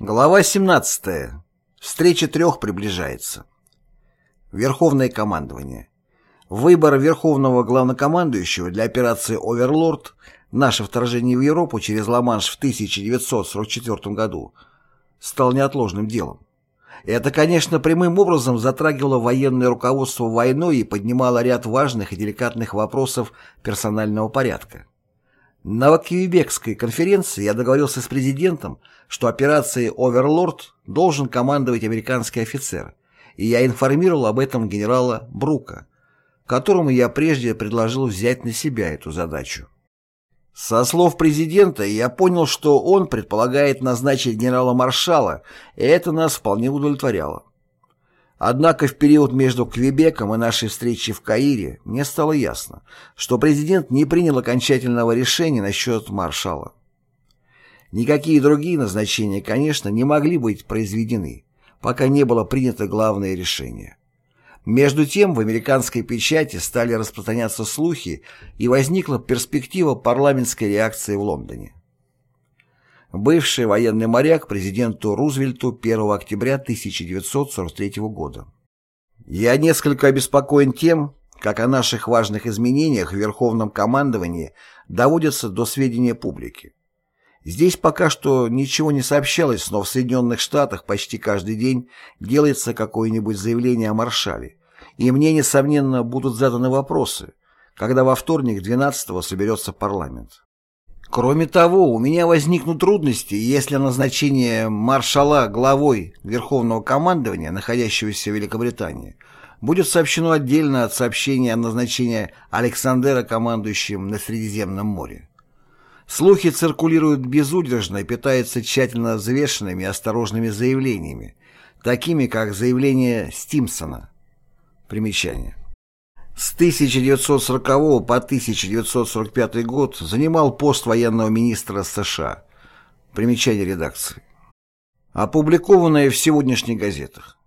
Глава 17. Встреча трех приближается. Верховное командование. Выбор Верховного Главнокомандующего для операции «Оверлорд» наше вторжение в Европу через Ла-Манш в 1944 году стал неотложным делом. Это, конечно, прямым образом затрагивало военное руководство войной и поднимало ряд важных и деликатных вопросов персонального порядка. На Квебекской конференции я договорился с президентом, что операцией «Оверлорд» должен командовать американский офицер, и я информировал об этом генерала Брука, которому я прежде предложил взять на себя эту задачу. Со слов президента я понял, что он предполагает назначить генерала-маршала, и это нас вполне удовлетворяло. Однако в период между Квебеком и нашей встречей в Каире мне стало ясно, что президент не принял окончательного решения насчет маршала. Никакие другие назначения, конечно, не могли быть произведены, пока не было принято главное решение. Между тем в американской печати стали распространяться слухи и возникла перспектива парламентской реакции в Лондоне. Бывший военный моряк президенту Рузвельту 1 октября 1943 года. Я несколько обеспокоен тем, как о наших важных изменениях в Верховном командовании доводятся до сведения публики. Здесь пока что ничего не сообщалось, но в Соединенных Штатах почти каждый день делается какое-нибудь заявление о маршале. И мне, несомненно, будут заданы вопросы, когда во вторник 12-го соберется парламент. Кроме того, у меня возникнут трудности, если назначение маршала главой Верховного командования, находящегося в Великобритании, будет сообщено отдельно от сообщения о назначении Александра командующим на Средиземном море. Слухи циркулируют безудержно и питаются тщательно взвешенными и осторожными заявлениями, такими как заявление Стимсона. Примечание. С 1940 по 1945 год занимал пост военного министра США. Примечание редакции. Опубликованное в сегодняшних газетах.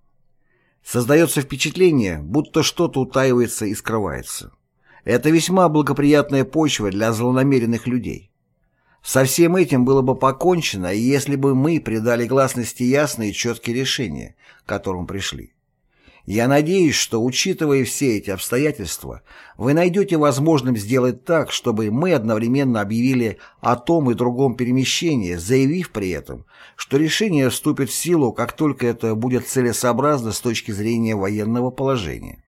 Создается впечатление, будто что-то утаивается и скрывается. Это весьма благоприятная почва для злонамеренных людей. Со всем этим было бы покончено, если бы мы придали гласности ясные и четкие решения, к которым пришли. Я надеюсь, что, учитывая все эти обстоятельства, вы найдете возможным сделать так, чтобы мы одновременно объявили о том и другом перемещении, заявив при этом, что решение вступит в силу, как только это будет целесообразно с точки зрения военного положения.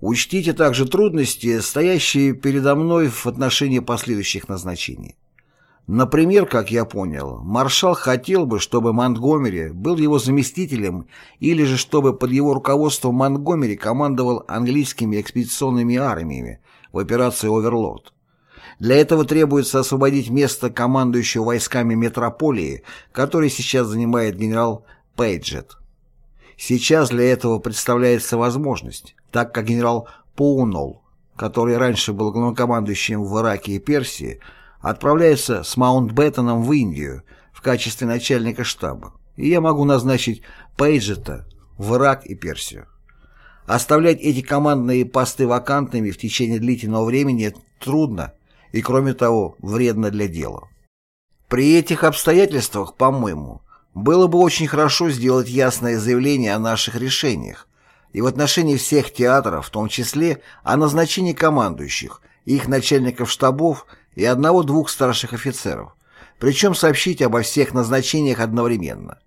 Учтите также трудности, стоящие передо мной в отношении последующих назначений. Например, как я понял, маршал хотел бы, чтобы Монтгомери был его заместителем или же чтобы под его руководством Монтгомери командовал английскими экспедиционными армиями в операции «Оверлорд». Для этого требуется освободить место командующего войсками метрополии, который сейчас занимает генерал Пейджет. Сейчас для этого представляется возможность, так как генерал Поунол, который раньше был главнокомандующим в Ираке и Персии, отправляется с Маунтбеттоном в Индию в качестве начальника штаба, и я могу назначить Пейджета в Ирак и Персию. Оставлять эти командные посты вакантными в течение длительного времени трудно и, кроме того, вредно для дела. При этих обстоятельствах, по-моему, было бы очень хорошо сделать ясное заявление о наших решениях и в отношении всех театров, в том числе о назначении командующих, их начальников штабов и одного-двух старших офицеров, причем сообщить обо всех назначениях одновременно.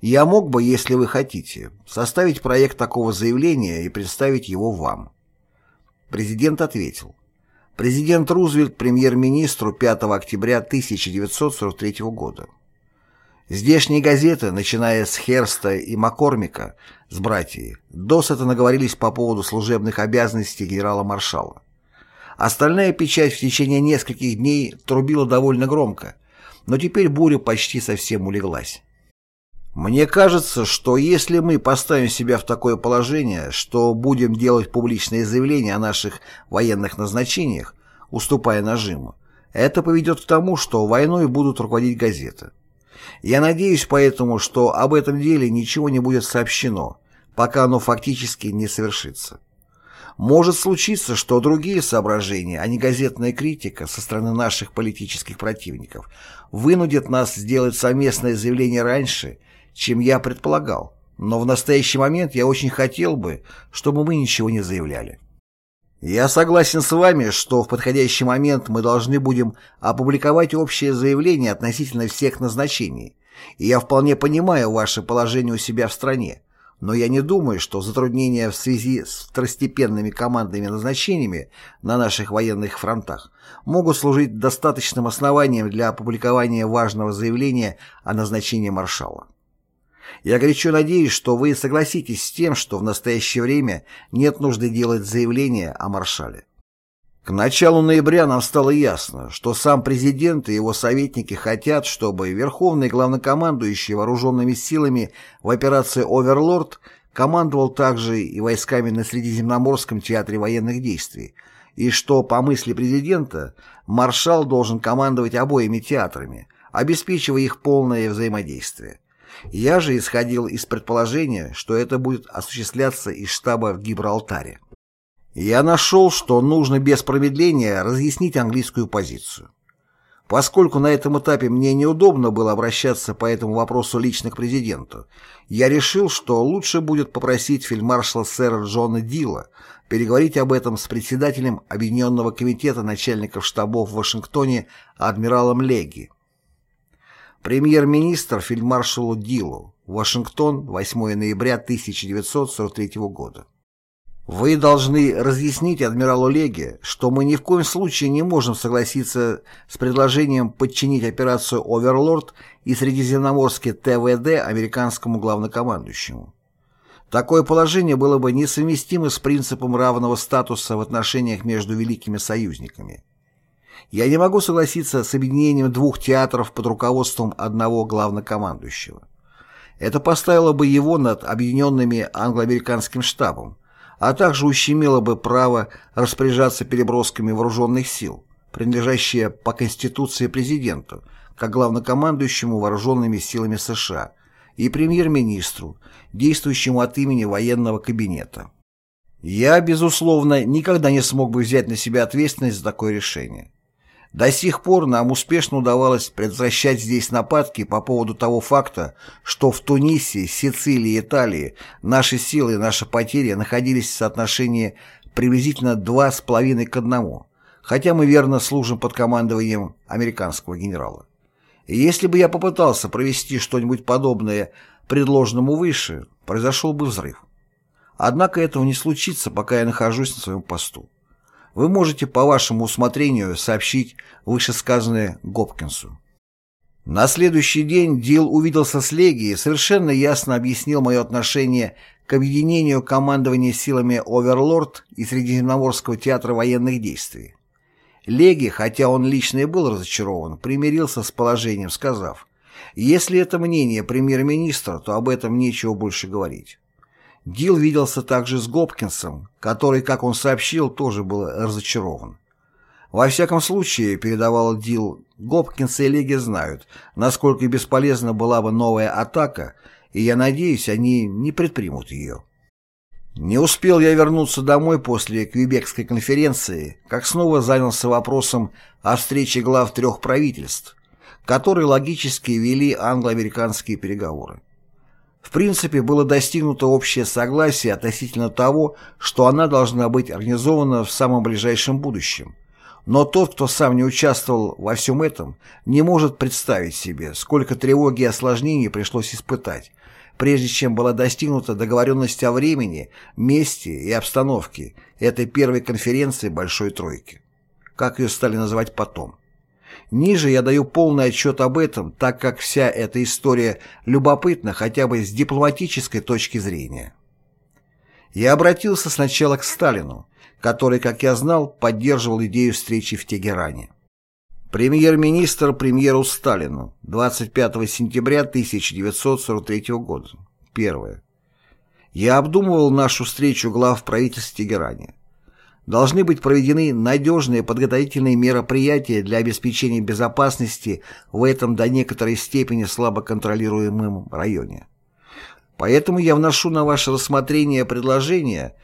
Я мог бы, если вы хотите, составить проект такого заявления и представить его вам. Президент ответил. Президент Рузвельт премьер-министру 5 октября 1943 года. Здешние газеты, начиная с Херста и Маккормика, с братьями, досыта наговорились по поводу служебных обязанностей генерала-маршала. Остальная печать в течение нескольких дней трубила довольно громко, но теперь буря почти совсем улеглась. Мне кажется, что если мы поставим себя в такое положение, что будем делать публичные заявления о наших военных назначениях, уступая нажиму, это поведет к тому, что войной будут руководить газеты. Я надеюсь поэтому, что об этом деле ничего не будет сообщено, пока оно фактически не совершится. Может случиться, что другие соображения, а не газетная критика со стороны наших политических противников, вынудят нас сделать совместное заявление раньше, чем я предполагал, но в настоящий момент я очень хотел бы, чтобы мы ничего не заявляли. Я согласен с вами, что в подходящий момент мы должны будем опубликовать общее заявление относительно всех назначений, и я вполне понимаю ваше положение у себя в стране, но я не думаю, что затруднения в связи с второстепенными командными назначениями на наших военных фронтах могут служить достаточным основанием для опубликования важного заявления о назначении маршала. Я горячо надеюсь, что вы согласитесь с тем, что в настоящее время нет нужды делать заявление о маршале. К началу ноября нам стало ясно, что сам президент и его советники хотят, чтобы Верховный главнокомандующий вооруженными силами в операции «Оверлорд» командовал также и войсками на Средиземноморском театре военных действий, и что, по мысли президента, маршал должен командовать обоими театрами, обеспечивая их полное взаимодействие. Я же исходил из предположения, что это будет осуществляться из штаба в Гибралтаре. Я нашел, что нужно без промедления разъяснить английскую позицию. Поскольку на этом этапе мне неудобно было обращаться по этому вопросу лично к президенту, я решил, что лучше будет попросить фельдмаршала сэра Джона Дила переговорить об этом с председателем Объединенного комитета начальников штабов в Вашингтоне адмиралом Леги. Премьер-министр фельдмаршалу Дилу. Вашингтон, 8 ноября 1943 года. Вы должны разъяснить адмиралу Леге, что мы ни в коем случае не можем согласиться с предложением подчинить операцию «Оверлорд» и Средиземноморский ТВД американскому главнокомандующему. Такое положение было бы несовместимо с принципом равного статуса в отношениях между великими союзниками. Я не могу согласиться с объединением двух театров под руководством одного главнокомандующего. Это поставило бы его над объединенными англо-американским штабом, а также ущемило бы право распоряжаться перебросками вооруженных сил, принадлежащие по Конституции президенту, как главнокомандующему вооруженными силами США, и премьер-министру, действующему от имени военного кабинета. Я, безусловно, никогда не смог бы взять на себя ответственность за такое решение. До сих пор нам успешно удавалось предотвращать здесь нападки по поводу того факта, что в Тунисе, Сицилии и Италии наши силы и наши потери находились в соотношении приблизительно 2,5 к 1, хотя мы верно служим под командованием американского генерала. И если бы я попытался провести что-нибудь подобное предложенному выше, произошел бы взрыв. Однако этого не случится, пока я нахожусь на своем посту. Вы можете по вашему усмотрению сообщить вышесказанное Гопкинсу. На следующий день Дил увиделся с Леги и совершенно ясно объяснил мое отношение к объединению командования силами Оверлорд и Средиземноморского театра военных действий. Леги, хотя он лично и был разочарован, примирился с положением, сказав, «Если это мнение премьер-министра, то об этом нечего больше говорить». Дил виделся также с Гопкинсом, который, как он сообщил, тоже был разочарован. Во всяком случае, передавал Дил, Гопкинс и Леги знают, насколько бесполезна была бы новая атака, и я надеюсь, они не предпримут ее. Не успел я вернуться домой после Квебекской конференции, как снова занялся вопросом о встрече глав трех правительств, которые логически вели англо-американские переговоры. В принципе, было достигнуто общее согласие относительно того, что она должна быть организована в самом ближайшем будущем. Но тот, кто сам не участвовал во всем этом, не может представить себе, сколько тревоги и осложнений пришлось испытать, прежде чем была достигнута договоренность о времени, месте и обстановке этой первой конференции Большой Тройки, как ее стали называть потом. Ниже я даю полный отчет об этом, так как вся эта история любопытна хотя бы с дипломатической точки зрения. Я обратился сначала к Сталину, который, как я знал, поддерживал идею встречи в Тегеране. Премьер-министр премьеру Сталину 25 сентября 1943 года. Первое. Я обдумывал нашу встречу глав правительства Тегеране должны быть проведены надежные подготовительные мероприятия для обеспечения безопасности в этом до некоторой степени слабо контролируемом районе. Поэтому я вношу на ваше рассмотрение предложение,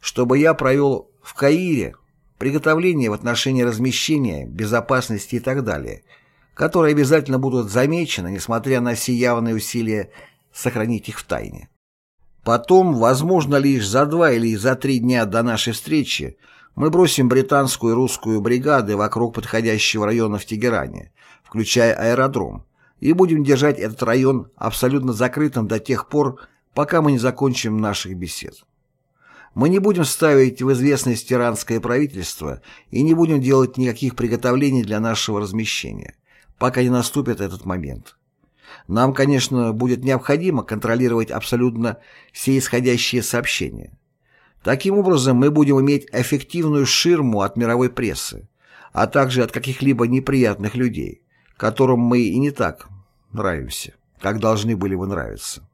чтобы я провел в Каире приготовления в отношении размещения, безопасности и так далее, которые обязательно будут замечены, несмотря на все явные усилия сохранить их в тайне. Потом, возможно, лишь за два или за три дня до нашей встречи мы бросим британскую и русскую бригады вокруг подходящего района в Тегеране, включая аэродром, и будем держать этот район абсолютно закрытым до тех пор, пока мы не закончим наших бесед. Мы не будем ставить в известность иранское правительство и не будем делать никаких приготовлений для нашего размещения, пока не наступит этот момент. Нам, конечно, будет необходимо контролировать абсолютно все исходящие сообщения. Таким образом, мы будем иметь эффективную ширму от мировой прессы, а также от каких-либо неприятных людей, которым мы и не так нравимся, как должны были бы нравиться.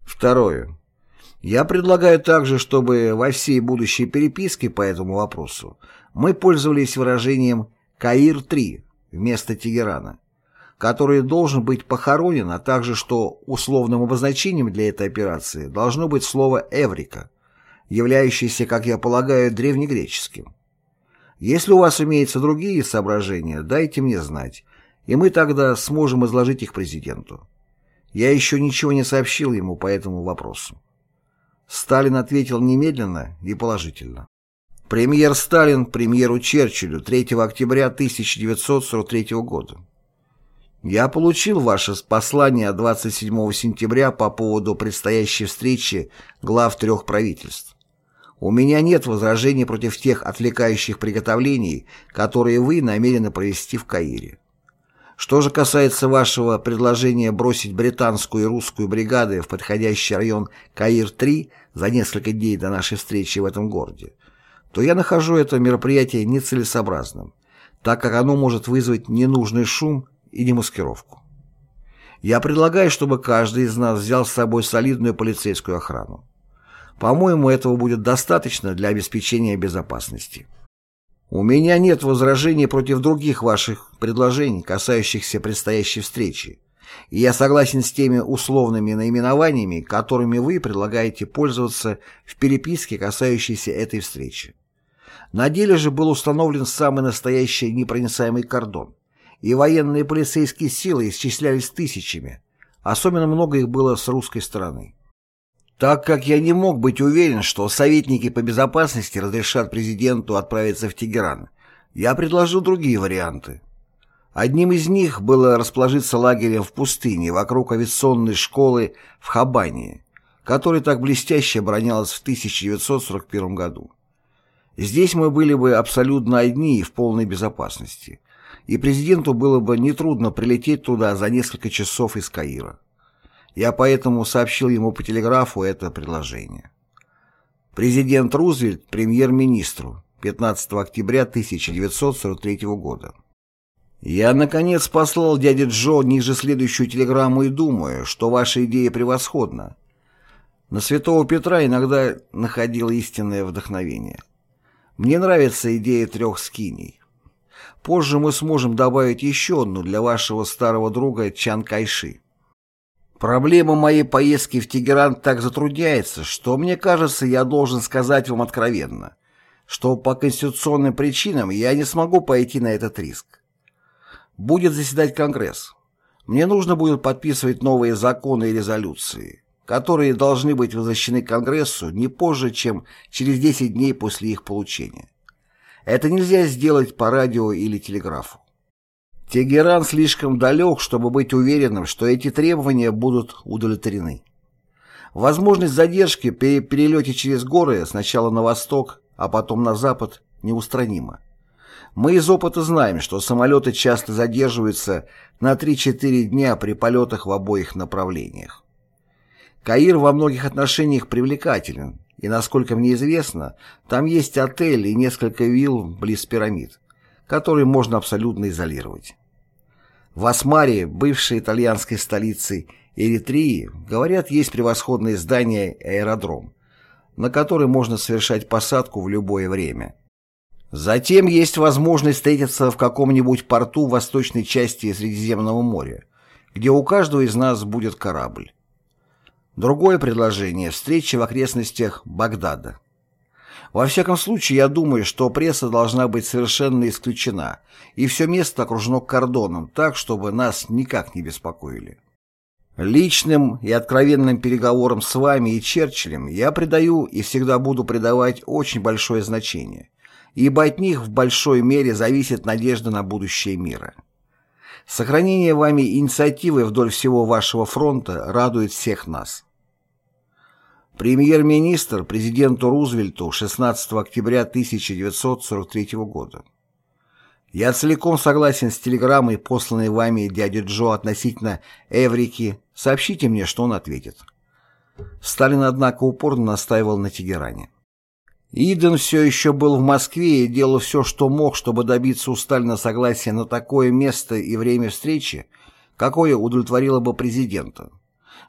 Второе. Я предлагаю также, чтобы во всей будущей переписке по этому вопросу мы пользовались выражением «Каир-3» вместо Тегерана, который должен быть похоронен, а также что условным обозначением для этой операции должно быть слово «эврика», являющийся, как я полагаю, древнегреческим. Если у вас имеются другие соображения, дайте мне знать, и мы тогда сможем изложить их президенту. Я еще ничего не сообщил ему по этому вопросу. Сталин ответил немедленно и положительно. Премьер Сталин премьеру Черчиллю 3 октября 1943 года. Я получил ваше послание 27 сентября по поводу предстоящей встречи глав трех правительств. У меня нет возражений против тех отвлекающих приготовлений, которые вы намерены провести в Каире. Что же касается вашего предложения бросить британскую и русскую бригады в подходящий район Каир-3 за несколько дней до нашей встречи в этом городе, то я нахожу это мероприятие нецелесообразным, так как оно может вызвать ненужный шум и демаскировку. Я предлагаю, чтобы каждый из нас взял с собой солидную полицейскую охрану. По-моему, этого будет достаточно для обеспечения безопасности. У меня нет возражений против других ваших предложений, касающихся предстоящей встречи, и я согласен с теми условными наименованиями, которыми вы предлагаете пользоваться в переписке, касающейся этой встречи. На деле же был установлен самый настоящий непроницаемый кордон, и военные полицейские силы исчислялись тысячами, особенно много их было с русской стороны. Так как я не мог быть уверен, что советники по безопасности разрешат президенту отправиться в Тегеран, я предложил другие варианты. Одним из них было расположиться лагерем в пустыне вокруг авиационной школы в Хабании, которая так блестяще оборонялась в 1941 году. Здесь мы были бы абсолютно одни и в полной безопасности, и президенту было бы нетрудно прилететь туда за несколько часов из Каира. Я поэтому сообщил ему по телеграфу это предложение. Президент Рузвельт премьер-министру 15 октября 1943 года. Я, наконец, послал дяде Джо ниже следующую телеграмму и думаю, что ваша идея превосходна. На Святого Петра иногда находил истинное вдохновение. Мне нравится идея трех скиней. Позже мы сможем добавить еще одну для вашего старого друга Чан Кайши. Проблема моей поездки в Тегеран так затрудняется, что, мне кажется, я должен сказать вам откровенно, что по конституционным причинам я не смогу пойти на этот риск. Будет заседать Конгресс. Мне нужно будет подписывать новые законы и резолюции, которые должны быть возвращены Конгрессу не позже, чем через 10 дней после их получения. Это нельзя сделать по радио или телеграфу. Тегеран слишком далек, чтобы быть уверенным, что эти требования будут удовлетворены. Возможность задержки при перелете через горы сначала на восток, а потом на запад неустранима. Мы из опыта знаем, что самолеты часто задерживаются на 3-4 дня при полетах в обоих направлениях. Каир во многих отношениях привлекателен, и, насколько мне известно, там есть отель и несколько вилл близ пирамид, которые можно абсолютно изолировать. В Асмаре, бывшей итальянской столице Эритрии, говорят, есть превосходное здание аэродром, на который можно совершать посадку в любое время. Затем есть возможность встретиться в каком-нибудь порту восточной части Средиземного моря, где у каждого из нас будет корабль. Другое предложение – встреча в окрестностях Багдада. Во всяком случае, я думаю, что пресса должна быть совершенно исключена, и все место окружено кордоном, так, чтобы нас никак не беспокоили. Личным и откровенным переговорам с вами и Черчиллем я придаю и всегда буду придавать очень большое значение, ибо от них в большой мере зависит надежда на будущее мира. Сохранение вами инициативы вдоль всего вашего фронта радует всех нас. Премьер-министр президенту Рузвельту 16 октября 1943 года. Я целиком согласен с телеграммой, посланной вами дяде Джо относительно Эврики. Сообщите мне, что он ответит. Сталин, однако, упорно настаивал на Тегеране. Иден все еще был в Москве и делал все, что мог, чтобы добиться у Сталина согласия на такое место и время встречи, какое удовлетворило бы президента.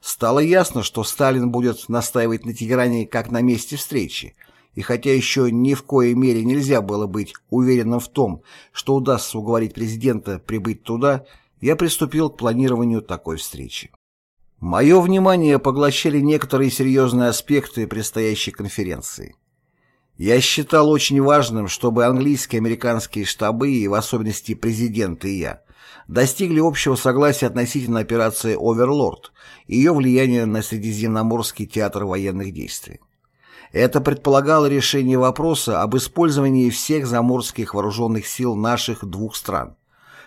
Стало ясно, что Сталин будет настаивать на Тегеране как на месте встречи, и хотя еще ни в коей мере нельзя было быть уверенным в том, что удастся уговорить президента прибыть туда, я приступил к планированию такой встречи. Мое внимание поглощали некоторые серьезные аспекты предстоящей конференции. Я считал очень важным, чтобы английские и американские штабы, и в особенности президент и я, достигли общего согласия относительно операции «Оверлорд» и ее влияния на Средиземноморский театр военных действий. Это предполагало решение вопроса об использовании всех заморских вооруженных сил наших двух стран.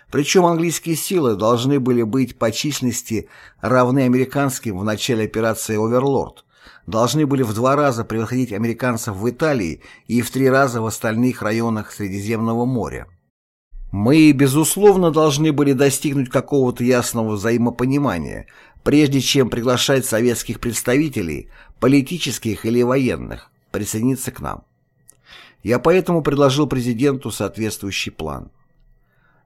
Причем английские силы должны были быть по численности равны американским в начале операции «Оверлорд», должны были в два раза превосходить американцев в Италии и в три раза в остальных районах Средиземного моря. Мы, безусловно, должны были достигнуть какого-то ясного взаимопонимания, прежде чем приглашать советских представителей, политических или военных, присоединиться к нам. Я поэтому предложил президенту соответствующий план.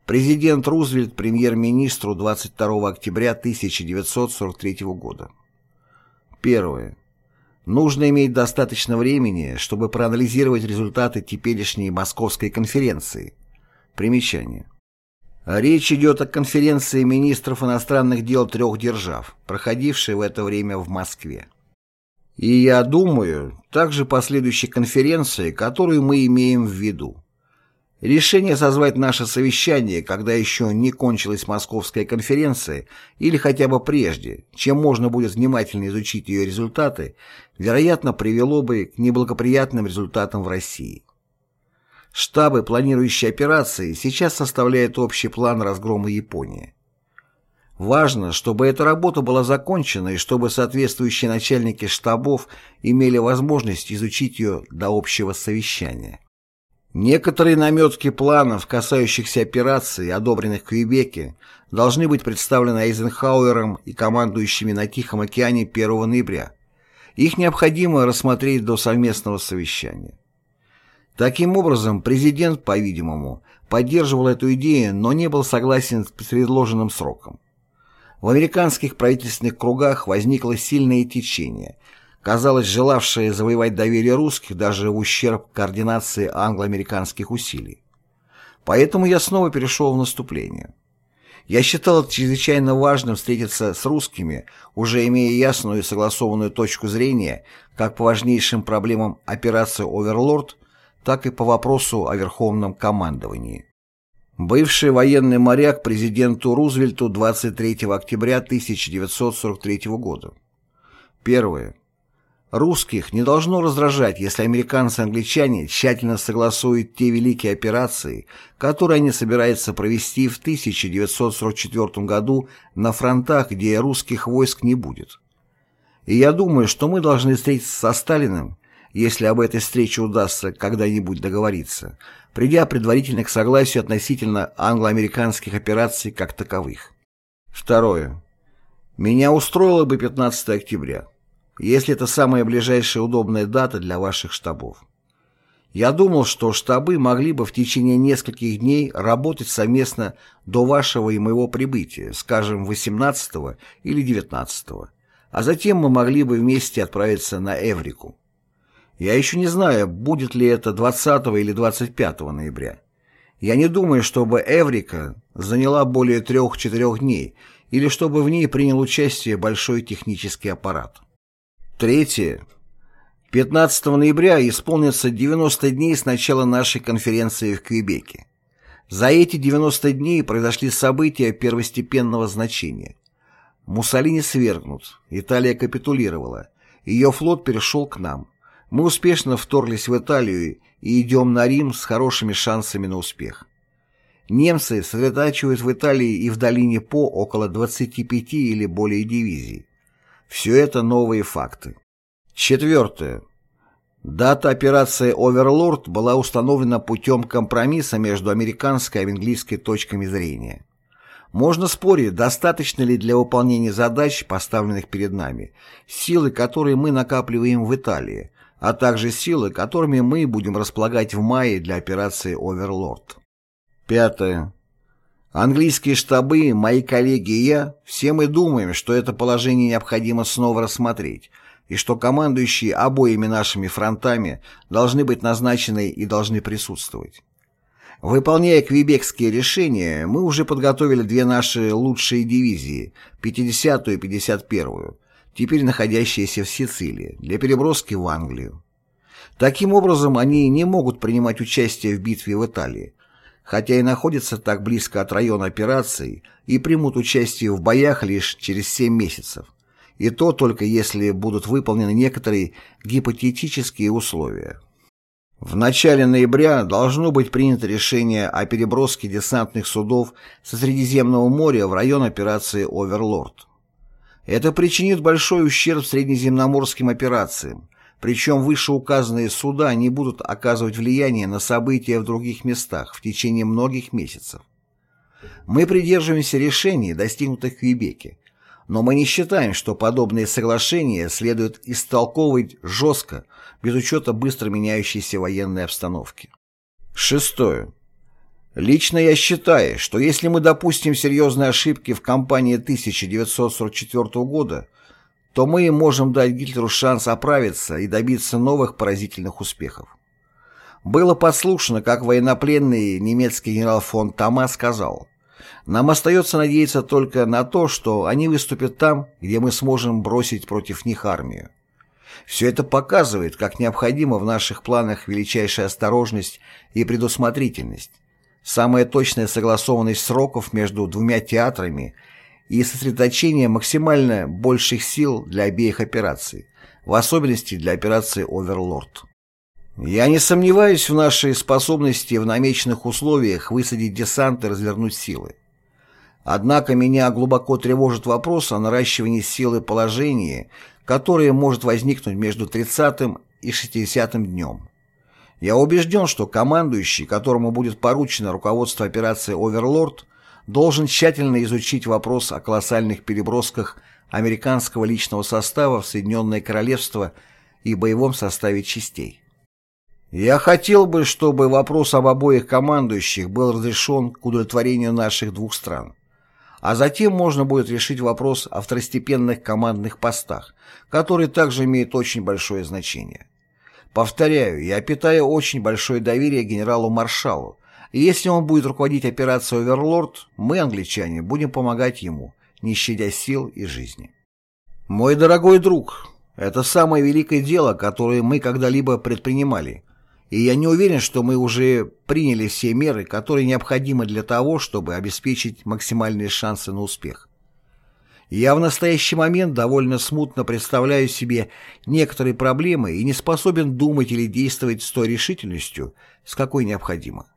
Президент Рузвельт премьер-министру 22 октября 1943 года. Первое. Нужно иметь достаточно времени, чтобы проанализировать результаты теперешней Московской конференции. Примечание. Речь идет о конференции министров иностранных дел трех держав, проходившей в это время в Москве. И я думаю, также последующей конференции, которую мы имеем в виду. Решение созвать наше совещание, когда еще не кончилась Московская конференция, или хотя бы прежде, чем можно будет внимательно изучить ее результаты, вероятно, привело бы к неблагоприятным результатам в России. Штабы, планирующие операции, сейчас составляют общий план разгрома Японии. Важно, чтобы эта работа была закончена и чтобы соответствующие начальники штабов имели возможность изучить ее до общего совещания. Некоторые наметки планов, касающихся операций, одобренных в Квебеке, должны быть представлены Эйзенхауэром и командующими на Тихом океане 1 ноября. Их необходимо рассмотреть до совместного совещания. Таким образом, президент, по-видимому, поддерживал эту идею, но не был согласен с предложенным сроком. В американских правительственных кругах возникло сильное течение – казалось, желавшие завоевать доверие русских даже в ущерб координации англо-американских усилий. Поэтому я снова перешел в наступление. Я считал чрезвычайно важным встретиться с русскими, уже имея ясную и согласованную точку зрения как по важнейшим проблемам операции «Оверлорд», так и по вопросу о верховном командовании. Бывший военный моряк президенту Рузвельту 23 октября 1943 года. Первое. Русских не должно раздражать, если американцы и англичане тщательно согласуют те великие операции, которые они собираются провести в 1944 году на фронтах, где русских войск не будет. И я думаю, что мы должны встретиться со Сталиным, если об этой встрече удастся когда-нибудь договориться, придя предварительно к согласию относительно англо-американских операций как таковых. Второе. Меня устроило бы 15 октября если это самая ближайшая удобная дата для ваших штабов. Я думал, что штабы могли бы в течение нескольких дней работать совместно до вашего и моего прибытия, скажем, 18 или 19 а затем мы могли бы вместе отправиться на Эврику. Я еще не знаю, будет ли это 20 или 25 ноября. Я не думаю, чтобы Эврика заняла более трех-четырех дней, или чтобы в ней принял участие большой технический аппарат. Третье. 15 ноября исполнится 90 дней с начала нашей конференции в Квебеке. За эти 90 дней произошли события первостепенного значения. Муссолини свергнут, Италия капитулировала, ее флот перешел к нам. Мы успешно вторглись в Италию и идем на Рим с хорошими шансами на успех. Немцы сосредотачивают в Италии и в долине По около 25 или более дивизий. Все это новые факты. Четвертое. Дата операции «Оверлорд» была установлена путем компромисса между американской и английской точками зрения. Можно спорить, достаточно ли для выполнения задач, поставленных перед нами, силы, которые мы накапливаем в Италии, а также силы, которыми мы будем располагать в мае для операции «Оверлорд». Пятое. Английские штабы, мои коллеги и я, все мы думаем, что это положение необходимо снова рассмотреть, и что командующие обоими нашими фронтами должны быть назначены и должны присутствовать. Выполняя квебекские решения, мы уже подготовили две наши лучшие дивизии, 50-ю и 51-ю, теперь находящиеся в Сицилии, для переброски в Англию. Таким образом, они не могут принимать участие в битве в Италии, хотя и находятся так близко от района операции и примут участие в боях лишь через 7 месяцев, и то только если будут выполнены некоторые гипотетические условия. В начале ноября должно быть принято решение о переброске десантных судов со Средиземного моря в район операции «Оверлорд». Это причинит большой ущерб среднеземноморским операциям, причем вышеуказанные суда не будут оказывать влияние на события в других местах в течение многих месяцев. Мы придерживаемся решений, достигнутых в Квебеке, но мы не считаем, что подобные соглашения следует истолковывать жестко, без учета быстро меняющейся военной обстановки. Шестое. Лично я считаю, что если мы допустим серьезные ошибки в кампании 1944 года, то мы можем дать Гитлеру шанс оправиться и добиться новых поразительных успехов. Было послушно, как военнопленный немецкий генерал фон Тома сказал – нам остается надеяться только на то, что они выступят там, где мы сможем бросить против них армию. Все это показывает, как необходима в наших планах величайшая осторожность и предусмотрительность, самая точная согласованность сроков между двумя театрами и сосредоточение максимально больших сил для обеих операций, в особенности для операции «Оверлорд». Я не сомневаюсь в нашей способности в намеченных условиях высадить десант и развернуть силы. Однако меня глубоко тревожит вопрос о наращивании силы положения, которое может возникнуть между 30 и 60 днем. Я убежден, что командующий, которому будет поручено руководство операции «Оверлорд», должен тщательно изучить вопрос о колоссальных перебросках американского личного состава в Соединенное Королевство и боевом составе частей. Я хотел бы, чтобы вопрос об обоих командующих был разрешен к удовлетворению наших двух стран. А затем можно будет решить вопрос о второстепенных командных постах, которые также имеют очень большое значение. Повторяю, я питаю очень большое доверие генералу-маршалу, и если он будет руководить операцией «Оверлорд», мы, англичане, будем помогать ему, не щадя сил и жизни. Мой дорогой друг, это самое великое дело, которое мы когда-либо предпринимали, и я не уверен, что мы уже приняли все меры, которые необходимы для того, чтобы обеспечить максимальные шансы на успех. Я в настоящий момент довольно смутно представляю себе некоторые проблемы и не способен думать или действовать с той решительностью, с какой необходимо.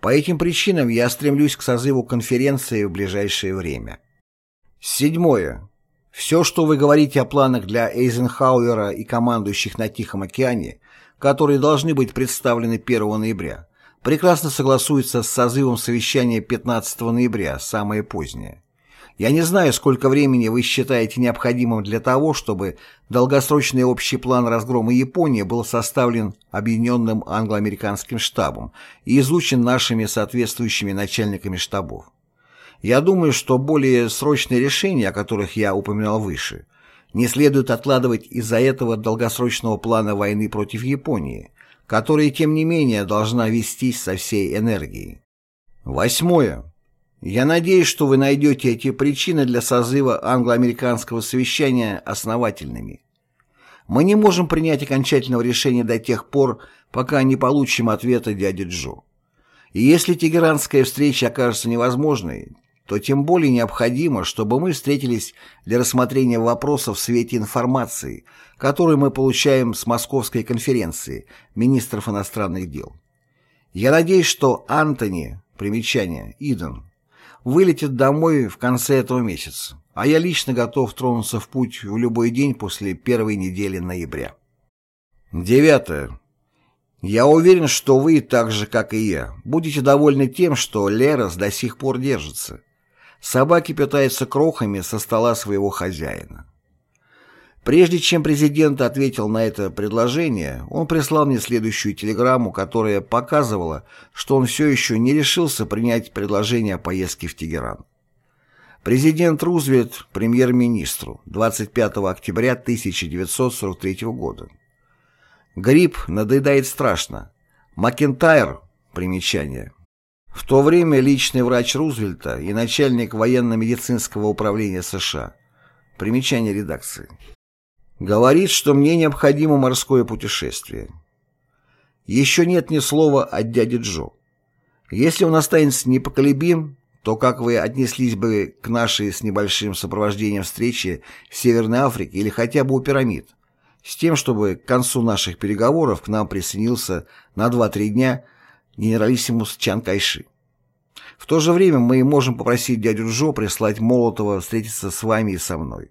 По этим причинам я стремлюсь к созыву конференции в ближайшее время. Седьмое. Все, что вы говорите о планах для Эйзенхауэра и командующих на Тихом океане, которые должны быть представлены 1 ноября, прекрасно согласуется с созывом совещания 15 ноября, самое позднее. Я не знаю, сколько времени вы считаете необходимым для того, чтобы долгосрочный общий план разгрома Японии был составлен Объединенным англо-американским штабом и изучен нашими соответствующими начальниками штабов. Я думаю, что более срочные решения, о которых я упоминал выше, не следует откладывать из-за этого долгосрочного плана войны против Японии, которая, тем не менее, должна вестись со всей энергией. Восьмое. Я надеюсь, что вы найдете эти причины для созыва англо-американского совещания основательными. Мы не можем принять окончательного решения до тех пор, пока не получим ответа дяди Джо. И если тегеранская встреча окажется невозможной, то тем более необходимо, чтобы мы встретились для рассмотрения вопросов в свете информации, которую мы получаем с Московской конференции министров иностранных дел. Я надеюсь, что Антони, примечание, Иден, вылетит домой в конце этого месяца, а я лично готов тронуться в путь в любой день после первой недели ноября. Девятое. Я уверен, что вы, так же как и я, будете довольны тем, что Лерос до сих пор держится. Собаки питаются крохами со стола своего хозяина. Прежде чем президент ответил на это предложение, он прислал мне следующую телеграмму, которая показывала, что он все еще не решился принять предложение о поездке в Тегеран. Президент Рузвельт премьер-министру 25 октября 1943 года. Грипп надоедает страшно. Макентайр, примечание, в то время личный врач Рузвельта и начальник военно-медицинского управления США. Примечание редакции. Говорит, что мне необходимо морское путешествие. Еще нет ни слова от дяди Джо. Если он останется непоколебим, то как вы отнеслись бы к нашей с небольшим сопровождением встрече в Северной Африке или хотя бы у пирамид, с тем, чтобы к концу наших переговоров к нам присоединился на 2-3 дня генералиссимус Чан Кайши. В то же время мы можем попросить дядю Джо прислать Молотова встретиться с вами и со мной.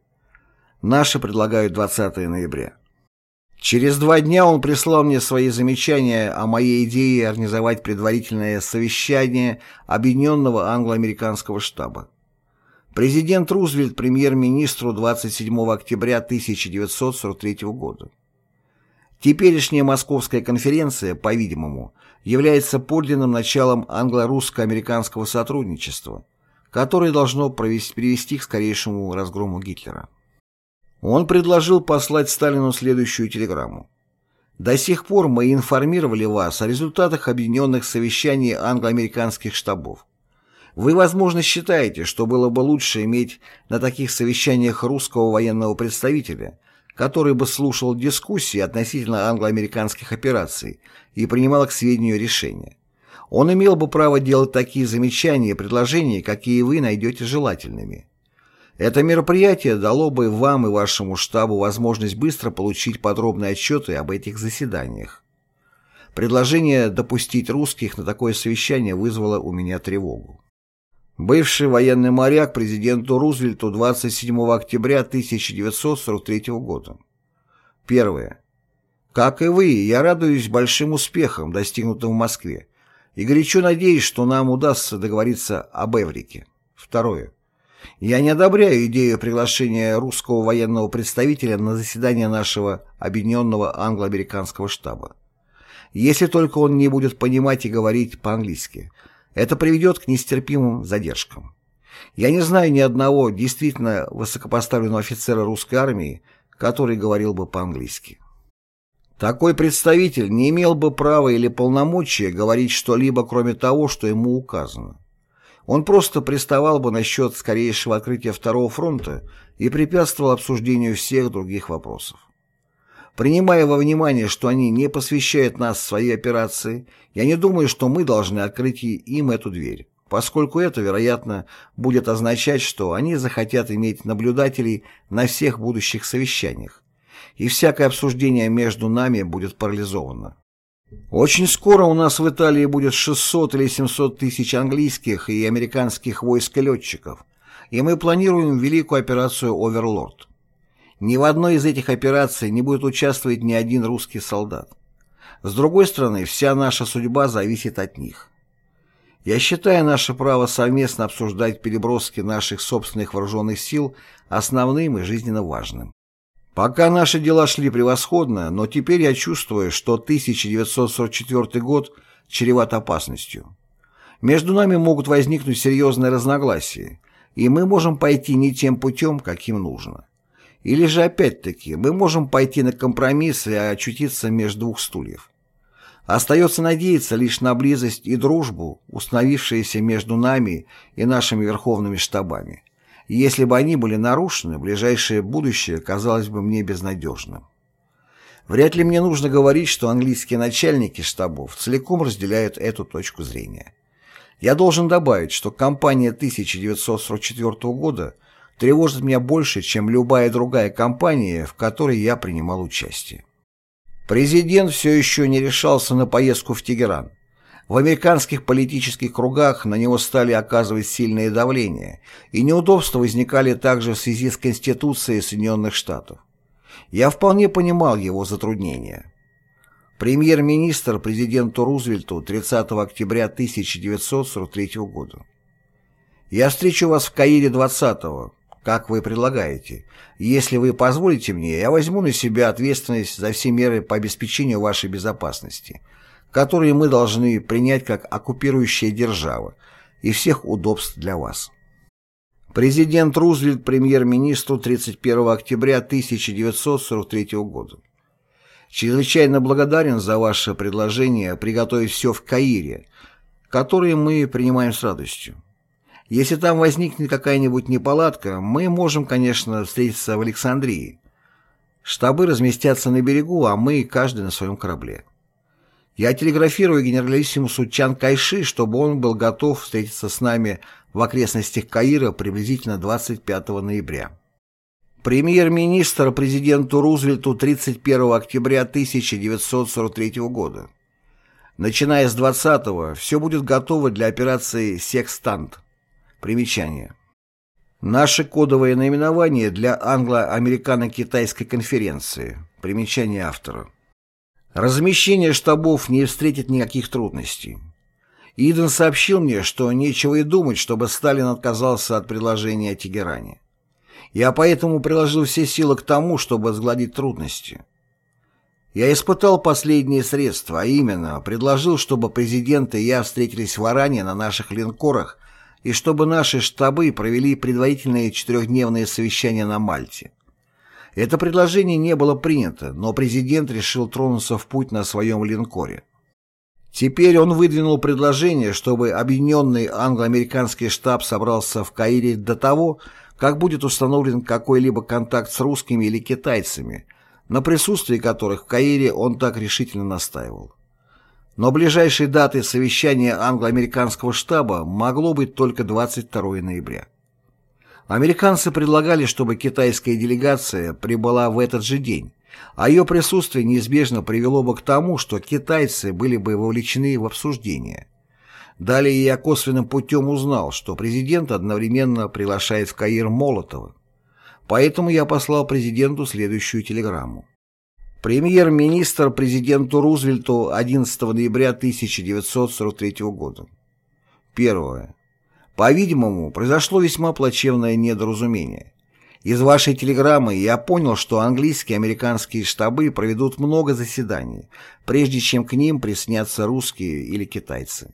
Наши предлагают 20 ноября. Через два дня он прислал мне свои замечания о моей идее организовать предварительное совещание Объединенного англо-американского штаба. Президент Рузвельт премьер-министру 27 октября 1943 года. Теперешняя Московская конференция, по-видимому, является подлинным началом англо-русско-американского сотрудничества, которое должно привести к скорейшему разгрому Гитлера. Он предложил послать Сталину следующую телеграмму. До сих пор мы информировали вас о результатах объединенных совещаний англо-американских штабов. Вы, возможно, считаете, что было бы лучше иметь на таких совещаниях русского военного представителя, который бы слушал дискуссии относительно англо-американских операций и принимал к сведению решения. Он имел бы право делать такие замечания и предложения, какие вы найдете желательными. Это мероприятие дало бы вам и вашему штабу возможность быстро получить подробные отчеты об этих заседаниях. Предложение допустить русских на такое совещание вызвало у меня тревогу. Бывший военный моряк президенту Рузвельту 27 октября 1943 года. Первое. Как и вы, я радуюсь большим успехам, достигнутым в Москве, и горячо надеюсь, что нам удастся договориться об Эврике. Второе. Я не одобряю идею приглашения русского военного представителя на заседание нашего объединенного англо-американского штаба. Если только он не будет понимать и говорить по-английски – это приведет к нестерпимым задержкам. Я не знаю ни одного действительно высокопоставленного офицера русской армии, который говорил бы по-английски. Такой представитель не имел бы права или полномочия говорить что-либо, кроме того, что ему указано. Он просто приставал бы насчет скорейшего открытия Второго фронта и препятствовал обсуждению всех других вопросов. Принимая во внимание, что они не посвящают нас в свои операции, я не думаю, что мы должны открыть им эту дверь, поскольку это, вероятно, будет означать, что они захотят иметь наблюдателей на всех будущих совещаниях, и всякое обсуждение между нами будет парализовано. Очень скоро у нас в Италии будет 600 или 700 тысяч английских и американских войск и летчиков, и мы планируем великую операцию «Оверлорд». Ни в одной из этих операций не будет участвовать ни один русский солдат. С другой стороны, вся наша судьба зависит от них. Я считаю наше право совместно обсуждать переброски наших собственных вооруженных сил основным и жизненно важным. Пока наши дела шли превосходно, но теперь я чувствую, что 1944 год чреват опасностью. Между нами могут возникнуть серьезные разногласия, и мы можем пойти не тем путем, каким нужно. Или же опять-таки мы можем пойти на компромисс и очутиться между двух стульев. Остается надеяться лишь на близость и дружбу, установившиеся между нами и нашими верховными штабами. И если бы они были нарушены, ближайшее будущее казалось бы мне безнадежным. Вряд ли мне нужно говорить, что английские начальники штабов целиком разделяют эту точку зрения. Я должен добавить, что кампания 1944 года тревожит меня больше, чем любая другая кампания, в которой я принимал участие. Президент все еще не решался на поездку в Тегеран. В американских политических кругах на него стали оказывать сильное давление, и неудобства возникали также в связи с Конституцией Соединенных Штатов. Я вполне понимал его затруднения. Премьер-министр президенту Рузвельту 30 октября 1943 года. «Я встречу вас в Каире 20-го, как вы предлагаете. Если вы позволите мне, я возьму на себя ответственность за все меры по обеспечению вашей безопасности, которые мы должны принять как оккупирующая держава, и всех удобств для вас. Президент Рузвельт премьер-министру 31 октября 1943 года. Чрезвычайно благодарен за ваше предложение приготовить все в Каире, которое мы принимаем с радостью. Если там возникнет какая-нибудь неполадка, мы можем, конечно, встретиться в Александрии. Штабы разместятся на берегу, а мы каждый на своем корабле. Я телеграфирую генералиссимусу Чан Кайши, чтобы он был готов встретиться с нами в окрестностях Каира приблизительно 25 ноября. Премьер-министр президенту Рузвельту 31 октября 1943 года. Начиная с 20-го, все будет готово для операции «Секстант». Примечание. Наше кодовое наименование для англо-американо-китайской конференции. Примечание автора. Размещение штабов не встретит никаких трудностей. Иден сообщил мне, что нечего и думать, чтобы Сталин отказался от предложения о Тегеране. Я поэтому приложил все силы к тому, чтобы сгладить трудности. Я испытал последние средства, а именно предложил, чтобы президент и я встретились в Аране на наших линкорах и чтобы наши штабы провели предварительные четырехдневные совещания на Мальте. Это предложение не было принято, но президент решил тронуться в путь на своем линкоре. Теперь он выдвинул предложение, чтобы объединенный англо-американский штаб собрался в Каире до того, как будет установлен какой-либо контакт с русскими или китайцами, на присутствии которых в Каире он так решительно настаивал. Но ближайшей датой совещания англо-американского штаба могло быть только 22 ноября. Американцы предлагали, чтобы китайская делегация прибыла в этот же день, а ее присутствие неизбежно привело бы к тому, что китайцы были бы вовлечены в обсуждение. Далее я косвенным путем узнал, что президент одновременно приглашает в Каир Молотова. Поэтому я послал президенту следующую телеграмму. Премьер-министр президенту Рузвельту 11 ноября 1943 года. Первое. По-видимому, произошло весьма плачевное недоразумение. Из вашей телеграммы я понял, что английские и американские штабы проведут много заседаний, прежде чем к ним приснятся русские или китайцы.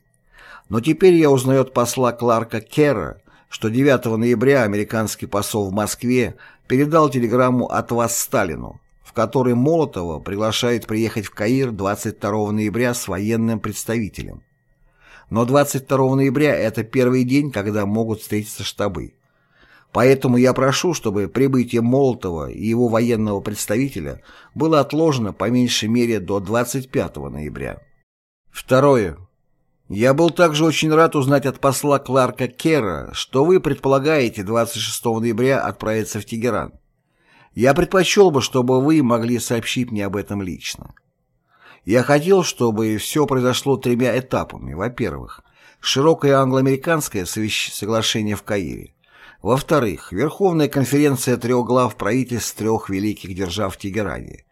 Но теперь я узнаю от посла Кларка Керра, что 9 ноября американский посол в Москве передал телеграмму от вас Сталину, в которой Молотова приглашает приехать в Каир 22 ноября с военным представителем. Но 22 ноября – это первый день, когда могут встретиться штабы. Поэтому я прошу, чтобы прибытие Молотова и его военного представителя было отложено по меньшей мере до 25 ноября. Второе. Я был также очень рад узнать от посла Кларка Керра, что вы предполагаете 26 ноября отправиться в Тегеран. Я предпочел бы, чтобы вы могли сообщить мне об этом лично. Я хотел, чтобы все произошло тремя этапами. Во-первых, широкое англо-американское соглашение в Каире. Во-вторых, Верховная конференция трех глав правительств трех великих держав в Тегеране.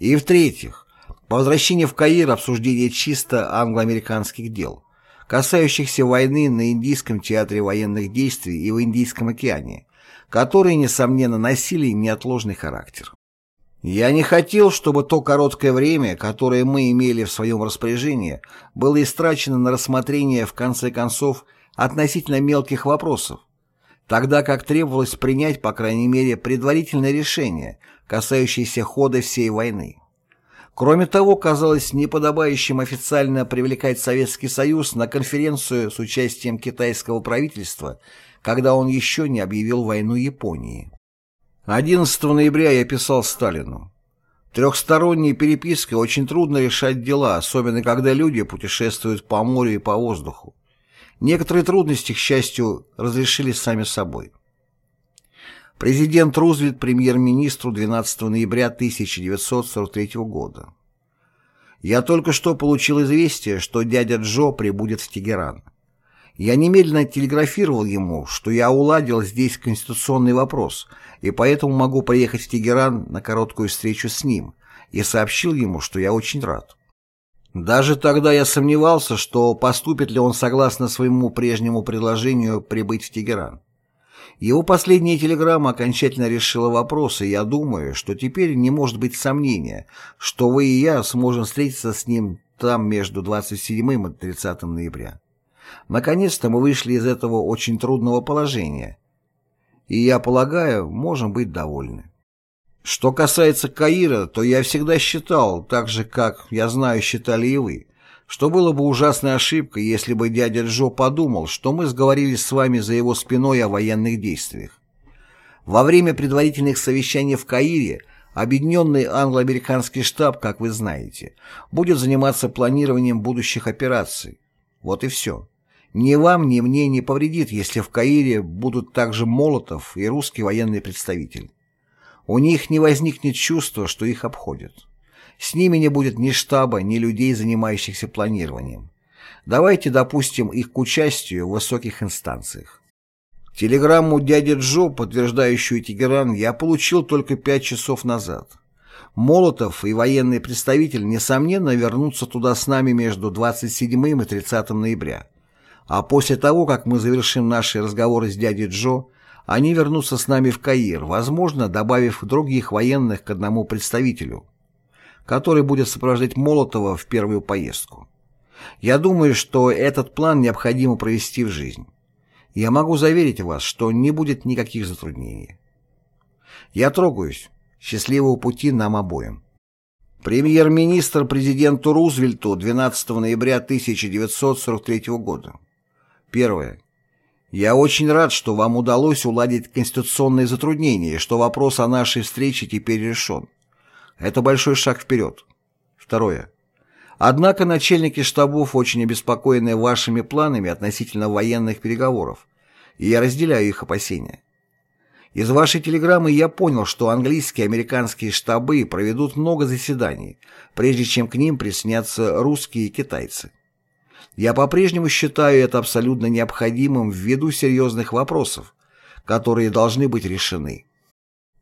И в-третьих, по возвращении в Каир обсуждение чисто англо-американских дел, касающихся войны на Индийском театре военных действий и в Индийском океане, которые, несомненно, носили неотложный характер. Я не хотел, чтобы то короткое время, которое мы имели в своем распоряжении, было истрачено на рассмотрение, в конце концов, относительно мелких вопросов, тогда как требовалось принять, по крайней мере, предварительное решение, касающееся хода всей войны. Кроме того, казалось неподобающим официально привлекать Советский Союз на конференцию с участием китайского правительства, когда он еще не объявил войну Японии. 11 ноября я писал Сталину. Трехсторонней перепиской очень трудно решать дела, особенно когда люди путешествуют по морю и по воздуху. Некоторые трудности, к счастью, разрешились сами собой. Президент Рузвельт премьер-министру 12 ноября 1943 года. Я только что получил известие, что дядя Джо прибудет в Тегеран. Я немедленно телеграфировал ему, что я уладил здесь конституционный вопрос, и поэтому могу приехать в Тегеран на короткую встречу с ним, и сообщил ему, что я очень рад. Даже тогда я сомневался, что поступит ли он согласно своему прежнему предложению прибыть в Тегеран. Его последняя телеграмма окончательно решила вопрос, и я думаю, что теперь не может быть сомнения, что вы и я сможем встретиться с ним там между 27 и 30 ноября. Наконец-то мы вышли из этого очень трудного положения. И, я полагаю, можем быть довольны. Что касается Каира, то я всегда считал, так же, как, я знаю, считали и вы, что было бы ужасной ошибкой, если бы дядя Джо подумал, что мы сговорились с вами за его спиной о военных действиях. Во время предварительных совещаний в Каире Объединенный англо-американский штаб, как вы знаете, будет заниматься планированием будущих операций. Вот и все. Ни вам, ни мне не повредит, если в Каире будут также Молотов и русский военный представитель. У них не возникнет чувства, что их обходят. С ними не будет ни штаба, ни людей, занимающихся планированием. Давайте допустим их к участию в высоких инстанциях. Телеграмму дяди Джо, подтверждающую Тегеран, я получил только пять часов назад. Молотов и военный представитель, несомненно, вернутся туда с нами между 27 и 30 ноября. А после того, как мы завершим наши разговоры с дядей Джо, они вернутся с нами в Каир, возможно, добавив других военных к одному представителю, который будет сопровождать Молотова в первую поездку. Я думаю, что этот план необходимо провести в жизнь. Я могу заверить вас, что не будет никаких затруднений. Я трогаюсь. Счастливого пути нам обоим. Премьер-министр президенту Рузвельту 12 ноября 1943 года. Первое. Я очень рад, что вам удалось уладить конституционные затруднения и что вопрос о нашей встрече теперь решен. Это большой шаг вперед. Второе. Однако начальники штабов очень обеспокоены вашими планами относительно военных переговоров, и я разделяю их опасения. Из вашей телеграммы я понял, что английские и американские штабы проведут много заседаний, прежде чем к ним приснятся русские и китайцы. Я по-прежнему считаю это абсолютно необходимым ввиду серьезных вопросов, которые должны быть решены.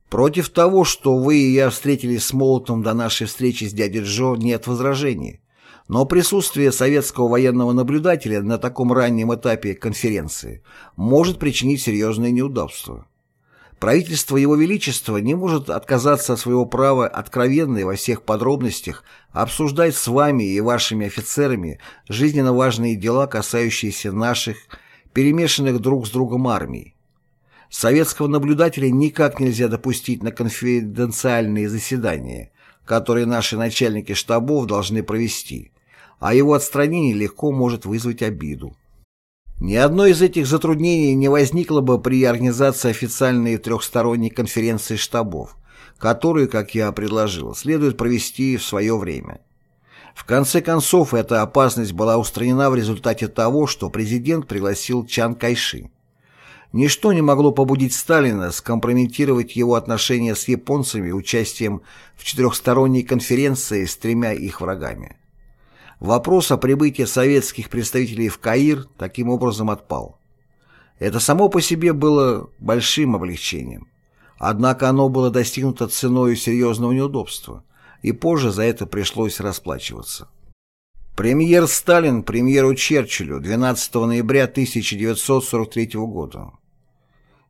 Против того, что вы и я встретились с Молотом до нашей встречи с дядей Джо, нет возражений. Но присутствие советского военного наблюдателя на таком раннем этапе конференции может причинить серьезные неудобства. Правительство Его Величества не может отказаться от своего права откровенно и во всех подробностях обсуждать с вами и вашими офицерами жизненно важные дела, касающиеся наших, перемешанных друг с другом армий. Советского наблюдателя никак нельзя допустить на конфиденциальные заседания, которые наши начальники штабов должны провести, а его отстранение легко может вызвать обиду. Ни одно из этих затруднений не возникло бы при организации официальной трехсторонней конференции штабов, которую, как я предложил, следует провести в свое время. В конце концов, эта опасность была устранена в результате того, что президент пригласил Чан Кайши. Ничто не могло побудить Сталина скомпрометировать его отношения с японцами участием в четырехсторонней конференции с тремя их врагами. Вопрос о прибытии советских представителей в Каир таким образом отпал. Это само по себе было большим облегчением. Однако оно было достигнуто ценой серьезного неудобства, и позже за это пришлось расплачиваться. Премьер Сталин премьеру Черчиллю 12 ноября 1943 года.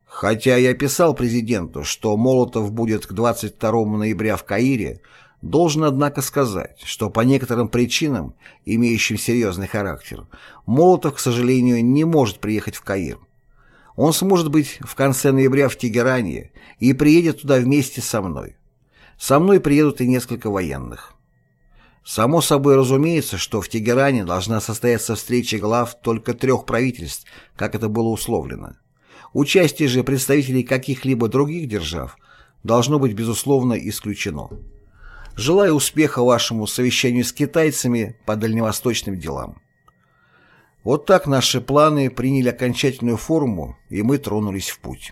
Хотя я писал президенту, что Молотов будет к 22 ноября в Каире, Должен, однако, сказать, что по некоторым причинам, имеющим серьезный характер, Молотов, к сожалению, не может приехать в Каир. Он сможет быть в конце ноября в Тегеране и приедет туда вместе со мной. Со мной приедут и несколько военных. Само собой разумеется, что в Тегеране должна состояться встреча глав только трех правительств, как это было условлено. Участие же представителей каких-либо других держав должно быть безусловно исключено. Желаю успеха вашему совещанию с китайцами по дальневосточным делам. Вот так наши планы приняли окончательную форму, и мы тронулись в путь.